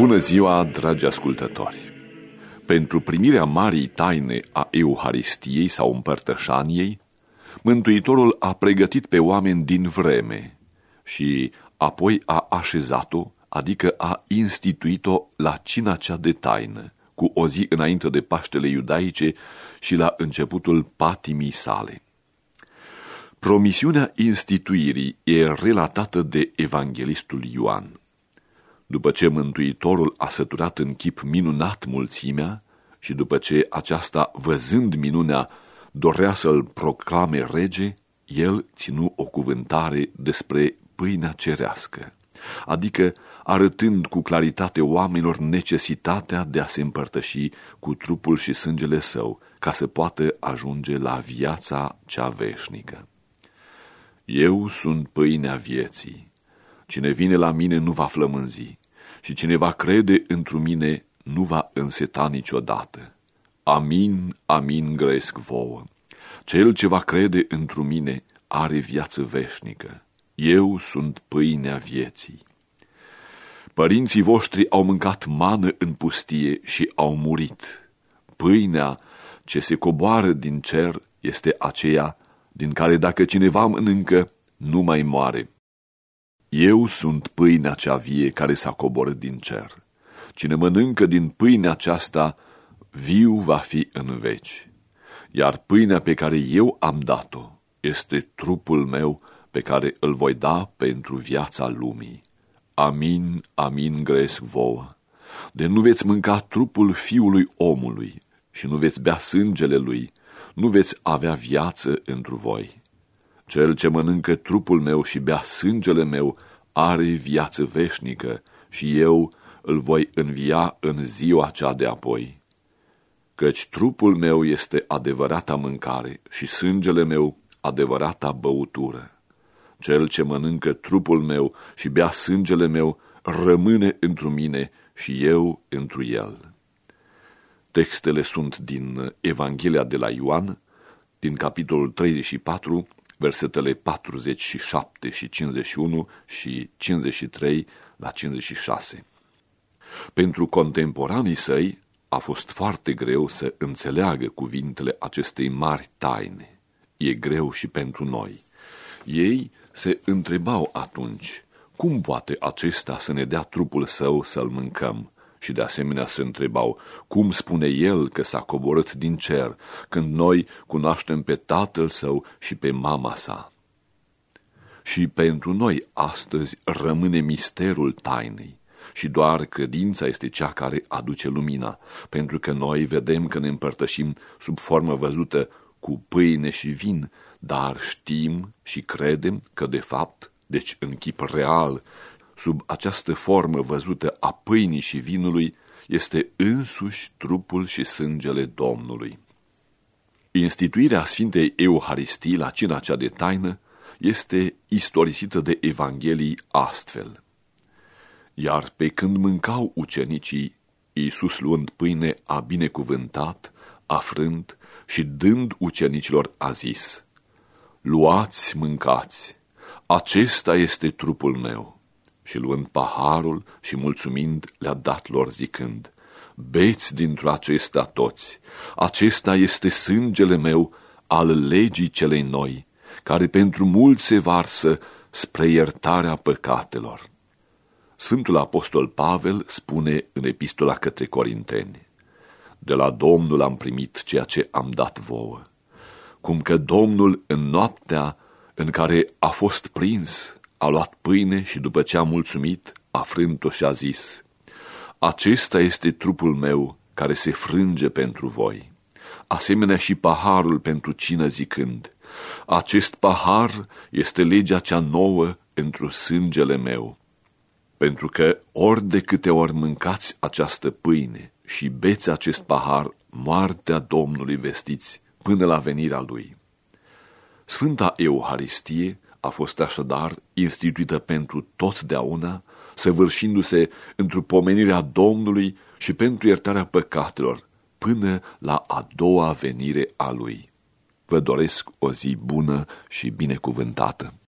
Bună ziua, dragi ascultători! Pentru primirea marii taine a Euharistiei sau împărtășaniei, Mântuitorul a pregătit pe oameni din vreme și apoi a așezat-o, adică a instituit-o la cina cea de taină, cu o zi înainte de Paștele iudaice și la începutul patimii sale. Promisiunea instituirii e relatată de evanghelistul Ioan. După ce Mântuitorul a săturat în chip minunat mulțimea și după ce aceasta, văzând minunea, dorea să-l proclame rege, el ținu o cuvântare despre pâinea cerească, adică arătând cu claritate oamenilor necesitatea de a se împărtăși cu trupul și sângele său, ca să poată ajunge la viața cea veșnică. Eu sunt pâinea vieții. Cine vine la mine nu va flămânzi și cine va crede într mine nu va înseta niciodată. Amin, amin gresc vouă. Cel ce va crede într mine are viață veșnică. Eu sunt pâinea vieții. Părinții voștri au mâncat mană în pustie și au murit. Pâinea ce se coboară din cer este aceea din care dacă cineva mănâncă, nu mai moare. Eu sunt pâinea cea vie care s-a coborât din cer. Cine mănâncă din pâinea aceasta, viu va fi în veci. Iar pâinea pe care eu am dat-o este trupul meu pe care îl voi da pentru viața lumii. Amin, amin gresc vouă. De nu veți mânca trupul fiului omului și nu veți bea sângele lui, nu veți avea viață întru voi. Cel ce mănâncă trupul meu și bea sângele meu are viață veșnică și eu îl voi învia în ziua cea de apoi. Căci trupul meu este adevărata mâncare și sângele meu adevărata băutură. Cel ce mănâncă trupul meu și bea sângele meu rămâne întru mine și eu întru el. Textele sunt din Evanghelia de la Ioan, din capitolul 34, versetele 47 și 51 și 53 la 56. Pentru contemporanii săi a fost foarte greu să înțeleagă cuvintele acestei mari taine. E greu și pentru noi. Ei se întrebau atunci, cum poate acesta să ne dea trupul său să-l mâncăm? Și de asemenea se întrebau, cum spune el că s-a coborât din cer, când noi cunoaștem pe tatăl său și pe mama sa? Și pentru noi astăzi rămâne misterul tainei și doar credința este cea care aduce lumina, pentru că noi vedem că ne împărtășim sub formă văzută cu pâine și vin, dar știm și credem că de fapt, deci în chip real, sub această formă văzută a pâinii și vinului, este însuși trupul și sângele Domnului. Instituirea Sfintei Euharistii la cina cea de taină este istorisită de Evanghelii astfel. Iar pe când mâncau ucenicii, Iisus luând pâine a binecuvântat, afrând și dând ucenicilor a zis, Luați, mâncați, acesta este trupul meu. Și luând paharul și mulțumind, le-a dat lor zicând, Beți dintr-o acesta toți, acesta este sângele meu al legii celei noi, care pentru mult se varsă spre iertarea păcatelor. Sfântul Apostol Pavel spune în epistola către Corinteni, De la Domnul am primit ceea ce am dat vouă, cum că Domnul în noaptea în care a fost prins, a luat pâine și după ce a mulțumit, a frânt-o și a zis, Acesta este trupul meu care se frânge pentru voi. Asemenea și paharul pentru cină zicând, Acest pahar este legea cea nouă într sângele meu pentru că ori de câte ori mâncați această pâine și beți acest pahar, moartea Domnului vestiți până la venirea Lui. Sfânta Euharistie a fost așadar instituită pentru totdeauna, săvârșindu-se într-o pomenirea Domnului și pentru iertarea păcatelor, până la a doua venire a Lui. Vă doresc o zi bună și binecuvântată.